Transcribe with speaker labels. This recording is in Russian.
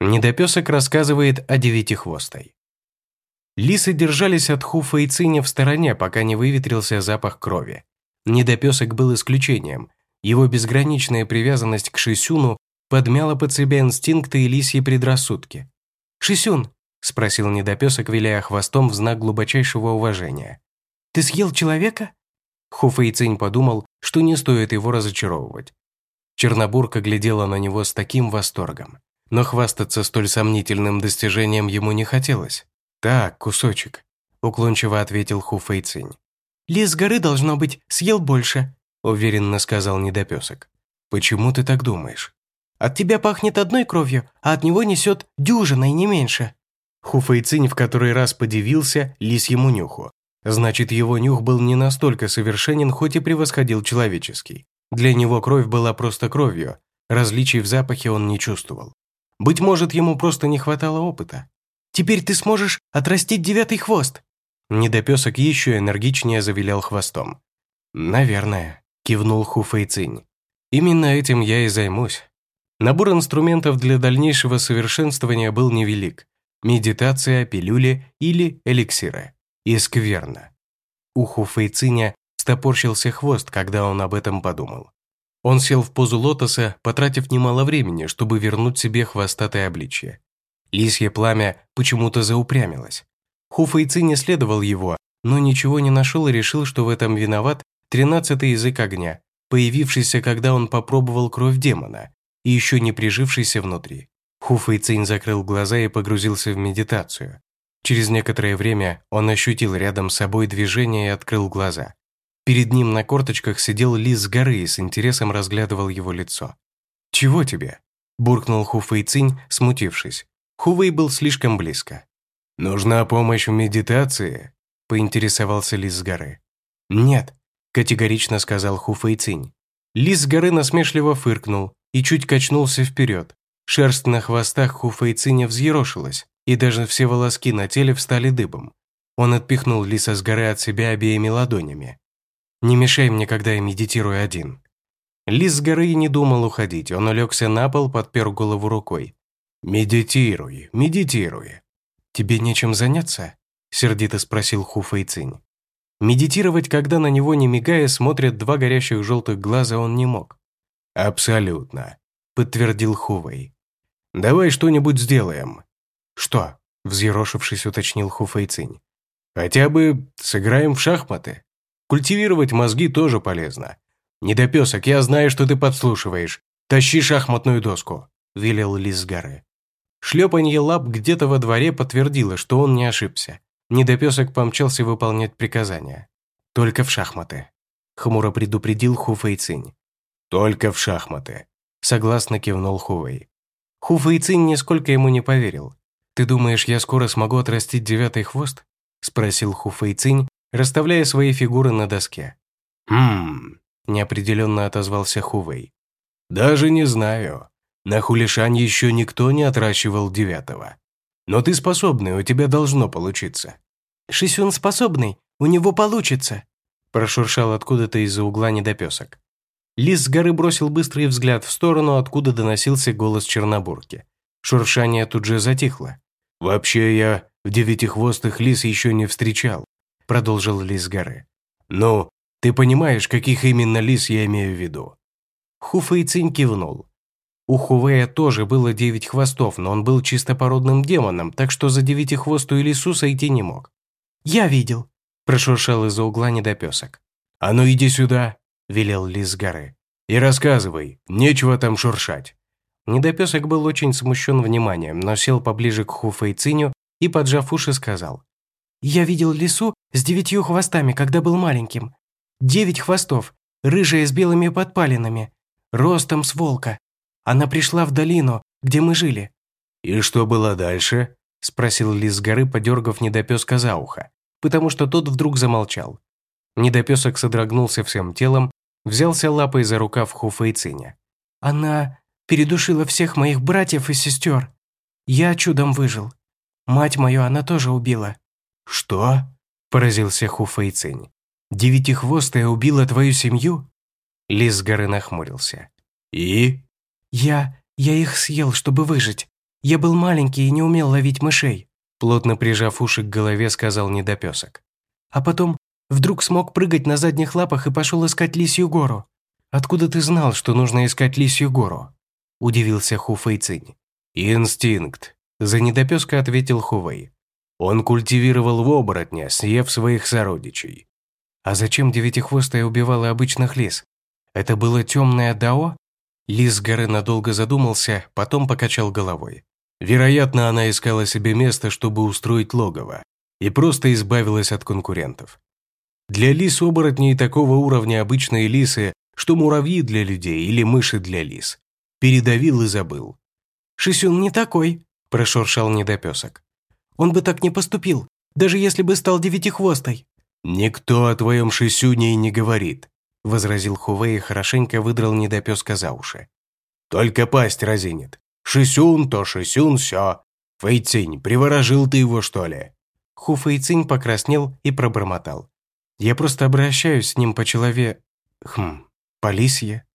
Speaker 1: Недопесок рассказывает о девятихвостой. Лисы держались от Хуфа и Циня в стороне, пока не выветрился запах крови. Недопесок был исключением. Его безграничная привязанность к Шисюну подмяла под себя инстинкты и лисьи предрассудки. «Шисюн», – спросил недопесок, виляя хвостом в знак глубочайшего уважения. «Ты съел человека?» Хуфа и Цинь подумал, что не стоит его разочаровывать. Чернобурка глядела на него с таким восторгом. Но хвастаться столь сомнительным достижением ему не хотелось. «Так, кусочек», – уклончиво ответил Ху Фэйцинь. «Лис горы, должно быть, съел больше», – уверенно сказал недопесок. «Почему ты так думаешь?» «От тебя пахнет одной кровью, а от него несет дюжиной, не меньше». Ху Фэйцинь в который раз подивился лисьему нюху. Значит, его нюх был не настолько совершенен, хоть и превосходил человеческий. Для него кровь была просто кровью, различий в запахе он не чувствовал. Быть может, ему просто не хватало опыта. «Теперь ты сможешь отрастить девятый хвост!» Недопесок еще энергичнее завилял хвостом. «Наверное», – кивнул Ху Фэйцинь. «Именно этим я и займусь». Набор инструментов для дальнейшего совершенствования был невелик. Медитация, пилюли или эликсиры. И скверно. Ху Фэйциня стопорщился хвост, когда он об этом подумал. Он сел в позу лотоса, потратив немало времени, чтобы вернуть себе хвостатое обличье. Лисье пламя почему-то заупрямилось. Хуфайци не следовал его, но ничего не нашел и решил, что в этом виноват тринадцатый язык огня, появившийся, когда он попробовал кровь демона, и еще не прижившийся внутри. Хуфайцин закрыл глаза и погрузился в медитацию. Через некоторое время он ощутил рядом с собой движение и открыл глаза. Перед ним на корточках сидел лис с горы и с интересом разглядывал его лицо. «Чего тебе?» – буркнул Хуфэй Цинь, смутившись. Хувей был слишком близко. «Нужна помощь в медитации?» – поинтересовался лис с горы. «Нет», – категорично сказал Хуфэй Цинь. Лис с горы насмешливо фыркнул и чуть качнулся вперед. Шерсть на хвостах Хуфэй Циня взъерошилась, и даже все волоски на теле встали дыбом. Он отпихнул лиса с горы от себя обеими ладонями. Не мешай мне, когда я медитирую один». Лис с горы не думал уходить, он улегся на пол, подпер голову рукой. «Медитируй, медитируй». «Тебе нечем заняться?» – сердито спросил Ху Фэйцинь. Медитировать, когда на него, не мигая, смотрят два горящих желтых глаза, он не мог. «Абсолютно», – подтвердил Хувей. «Давай что-нибудь сделаем». «Что?» – взъерошившись, уточнил Ху Фэйцинь. «Хотя бы сыграем в шахматы». Культивировать мозги тоже полезно. Недопесок, я знаю, что ты подслушиваешь. Тащи шахматную доску», – велел лис с горы. Шлепанье лап где-то во дворе подтвердило, что он не ошибся. Недопесок помчался выполнять приказания. «Только в шахматы», – хмуро предупредил Хуфэй Цинь. «Только в шахматы», – согласно кивнул Хувей. Хуфэй Цинь нисколько ему не поверил. «Ты думаешь, я скоро смогу отрастить девятый хвост?» – спросил Хуфэй Цинь, расставляя свои фигуры на доске. «Хм...» – неопределенно отозвался Хувей. «Даже не знаю. На Хулишань еще никто не отращивал девятого. Но ты способный, у тебя должно получиться». «Шисюн способный, у него получится», – прошуршал откуда-то из-за угла недопесок. Лис с горы бросил быстрый взгляд в сторону, откуда доносился голос Чернобурки. Шуршание тут же затихло. «Вообще я в девятихвостых лис еще не встречал продолжил лис горы. «Ну, ты понимаешь, каких именно лис я имею в виду?» Хуфэйцинь кивнул. У Хувея тоже было девять хвостов, но он был чистопородным демоном, так что за девятихвостую лису сойти не мог. «Я видел», – прошуршал из-за угла недопесок. «А ну иди сюда», – велел лис с горы. «И рассказывай, нечего там шуршать». Недопесок был очень смущен вниманием, но сел поближе к Хуфэйциню и, поджав уши, сказал. «Я видел лису с девятью хвостами, когда был маленьким. Девять хвостов, рыжая с белыми подпалинами, ростом с волка. Она пришла в долину, где мы жили». «И что было дальше?» – спросил лис с горы, подергав недопеска за ухо, потому что тот вдруг замолчал. Недопесок содрогнулся всем телом, взялся лапой за рукав Хуфа и Циня. «Она передушила всех моих братьев и сестер. Я чудом выжил. Мать мою она тоже убила». «Что?» – поразился Ху Фэйцинь. «Девятихвостая убила твою семью?» Лис горы нахмурился. «И?» «Я... я их съел, чтобы выжить»,
Speaker 2: Я был маленький и не умел ловить мышей»,
Speaker 1: плотно прижав уши к голове, сказал недопесок.
Speaker 2: «А потом вдруг смог прыгать на задних лапах и пошел искать лисью гору».
Speaker 1: «Откуда ты знал, что нужно искать лисью гору?» удивился Ху Фэйцинь. «Инстинкт», – за недопеска ответил Хувей. Он культивировал в оборотня, съев своих сородичей. А зачем девятихвостая убивала обычных лис? Это было темное дао? Лис горы надолго задумался, потом покачал головой. Вероятно, она искала себе место, чтобы устроить логово, и просто избавилась от конкурентов. Для лис-оборотней такого уровня обычные лисы, что муравьи для людей или мыши для лис. Передавил и забыл.
Speaker 2: «Шисюн не такой», – прошуршал недопесок. Он бы так не поступил, даже если бы стал девятихвостой».
Speaker 1: «Никто о твоем Шисюне и не говорит», – возразил Хувей и хорошенько выдрал недопеска за уши. «Только пасть разинет. Шисюн, то Шисюн, все. Фэйцинь, приворожил ты его, что ли?»
Speaker 2: Ху Фэйцинь покраснел и пробормотал. «Я просто обращаюсь с ним по челове... хм, по лисье».